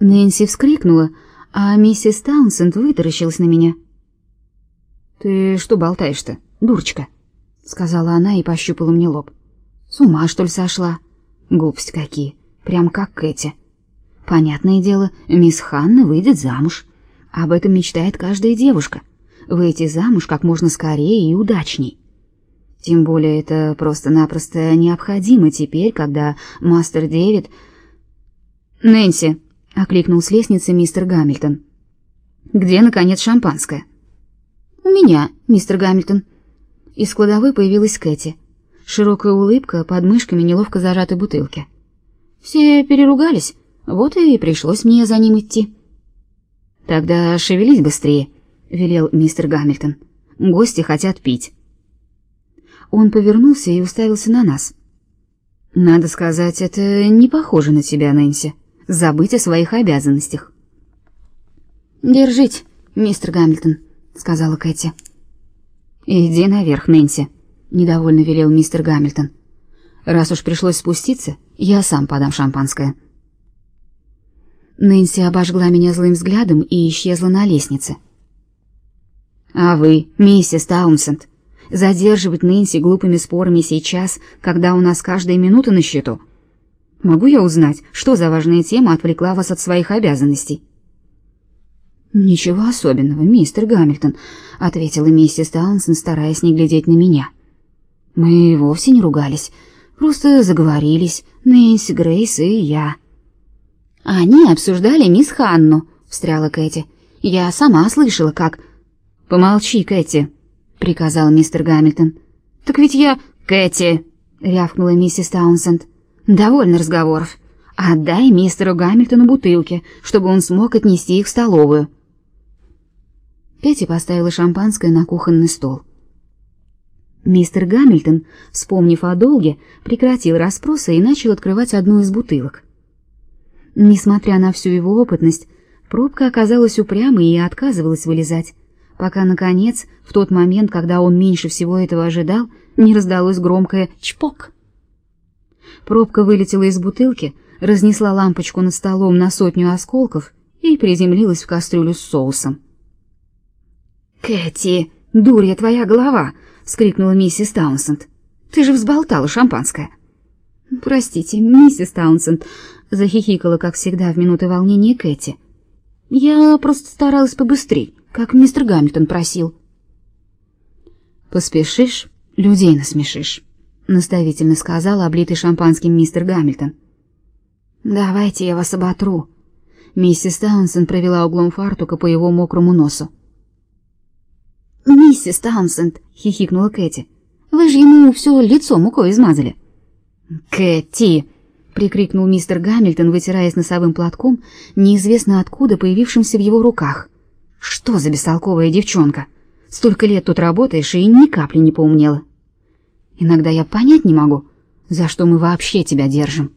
Нэнси вскрикнула, а миссис Таунсенд вытаращилась на меня. «Ты что болтаешь-то, дурочка?» — сказала она и пощупала мне лоб. «С ума, что ли, сошла? Глупость какие, прям как Кэти. Понятное дело, мисс Ханна выйдет замуж. Об этом мечтает каждая девушка. Выйти замуж как можно скорее и удачней. Тем более это просто-напросто необходимо теперь, когда мастер Дэвид... «Нэнси!» — окликнул с лестницы мистер Гамильтон. «Где, наконец, шампанское?» «У меня, мистер Гамильтон». Из кладовой появилась Кэти. Широкая улыбка, под мышками неловко зажаты бутылки. Все переругались, вот и пришлось мне за ним идти. «Тогда шевелись быстрее», — велел мистер Гамильтон. «Гости хотят пить». Он повернулся и уставился на нас. «Надо сказать, это не похоже на тебя, Нэнси. Забыть о своих обязанностях». «Держите, мистер Гамильтон», — сказала Кэти. «Иди наверх, Нэнси», — недовольно велел мистер Гамильтон. «Раз уж пришлось спуститься, я сам подам шампанское». Нэнси обожгла меня злым взглядом и исчезла на лестнице. «А вы, миссис Таунсенд, задерживать Нэнси глупыми спорами сейчас, когда у нас каждая минута на счету? Могу я узнать, что за важная тема отвлекла вас от своих обязанностей?» «Ничего особенного, мистер Гамильтон», — ответила миссис Таунсенд, стараясь не глядеть на меня. «Мы вовсе не ругались, просто заговорились, Нэнси, Грейс и я». «Они обсуждали мисс Ханну», — встряла Кэти. «Я сама слышала, как...» «Помолчи, Кэти», — приказал мистер Гамильтон. «Так ведь я...» «Кэти», — рявкнула миссис Таунсенд. «Довольно разговоров. Отдай мистеру Гамильтону бутылки, чтобы он смог отнести их в столовую». Кэти поставила шампанское на кухонный стол. Мистер Гамильтон, вспомнив о долге, прекратил расспросы и начал открывать одну из бутылок. Несмотря на всю его опытность, пробка оказалась упрямой и отказывалась вылезать, пока, наконец, в тот момент, когда он меньше всего этого ожидал, не раздалось громкое «чпок». Пробка вылетела из бутылки, разнесла лампочку над столом на сотню осколков и приземлилась в кастрюлю с соусом. «Кэти, дурья твоя голова!» — скрикнула миссис Таунсенд. «Ты же взболтала шампанское!» «Простите, миссис Таунсенд», — захихикала, как всегда, в минуты волнения Кэти. «Я просто старалась побыстрей, как мистер Гамильтон просил». «Поспешишь, людей насмешишь», — наставительно сказал облитый шампанским мистер Гамильтон. «Давайте я вас оботру». Миссис Таунсенд провела углом фартука по его мокрому носу. «Миссис Таунсенд!» — хихикнула Кэти. «Вы же ему все лицо мукой измазали». «Кэти!» — прикрикнул мистер Гамильтон, вытираясь носовым платком, неизвестно откуда появившимся в его руках. «Что за бестолковая девчонка? Столько лет тут работаешь и ни капли не поумнела. Иногда я понять не могу, за что мы вообще тебя держим».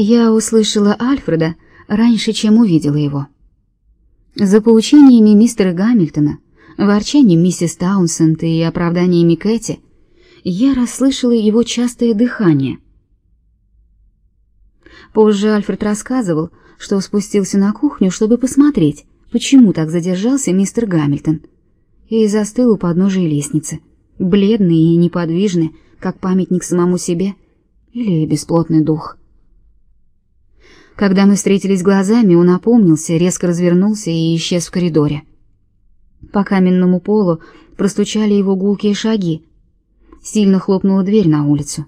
Я услышала Альфреда раньше, чем увидела его. За поучениями мистера Гамильтона, ворчанием миссис Таунсенд и оправданиями Кэти я расслышала его частое дыхание. Позже Альфред рассказывал, что спустился на кухню, чтобы посмотреть, почему так задержался мистер Гамильтон, и застыл у подножия лестницы, бледный и неподвижный, как памятник самому себе или бесплотный дух. Когда мы встретились глазами, он опомнился, резко развернулся и исчез в коридоре. По каменному полу простучали его гулкие шаги. Сильно хлопнула дверь на улицу.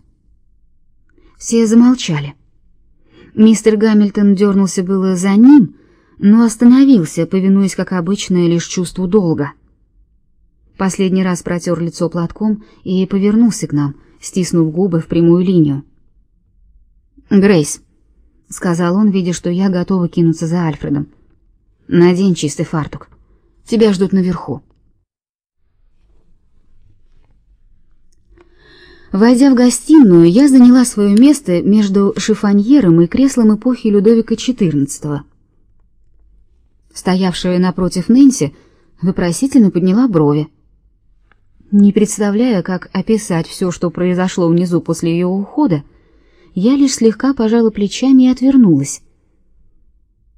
Все замолчали. Мистер Гамильтон дернулся было за ним, но остановился, повинуясь, как обычно, лишь чувству долга. Последний раз протер лицо платком и повернулся к нам, стиснув губы в прямую линию. «Грейс», — сказал он, видя, что я готова кинуться за Альфредом. «Надень чистый фартук. Тебя ждут наверху». Войдя в гостиную, я заняла свое место между шифоньером и креслом эпохи Людовика XIV. Стоявшая напротив Нэнси вопросительно подняла брови. Не представляя, как описать все, что произошло внизу после ее ухода, Я лишь слегка пожала плечами и отвернулась.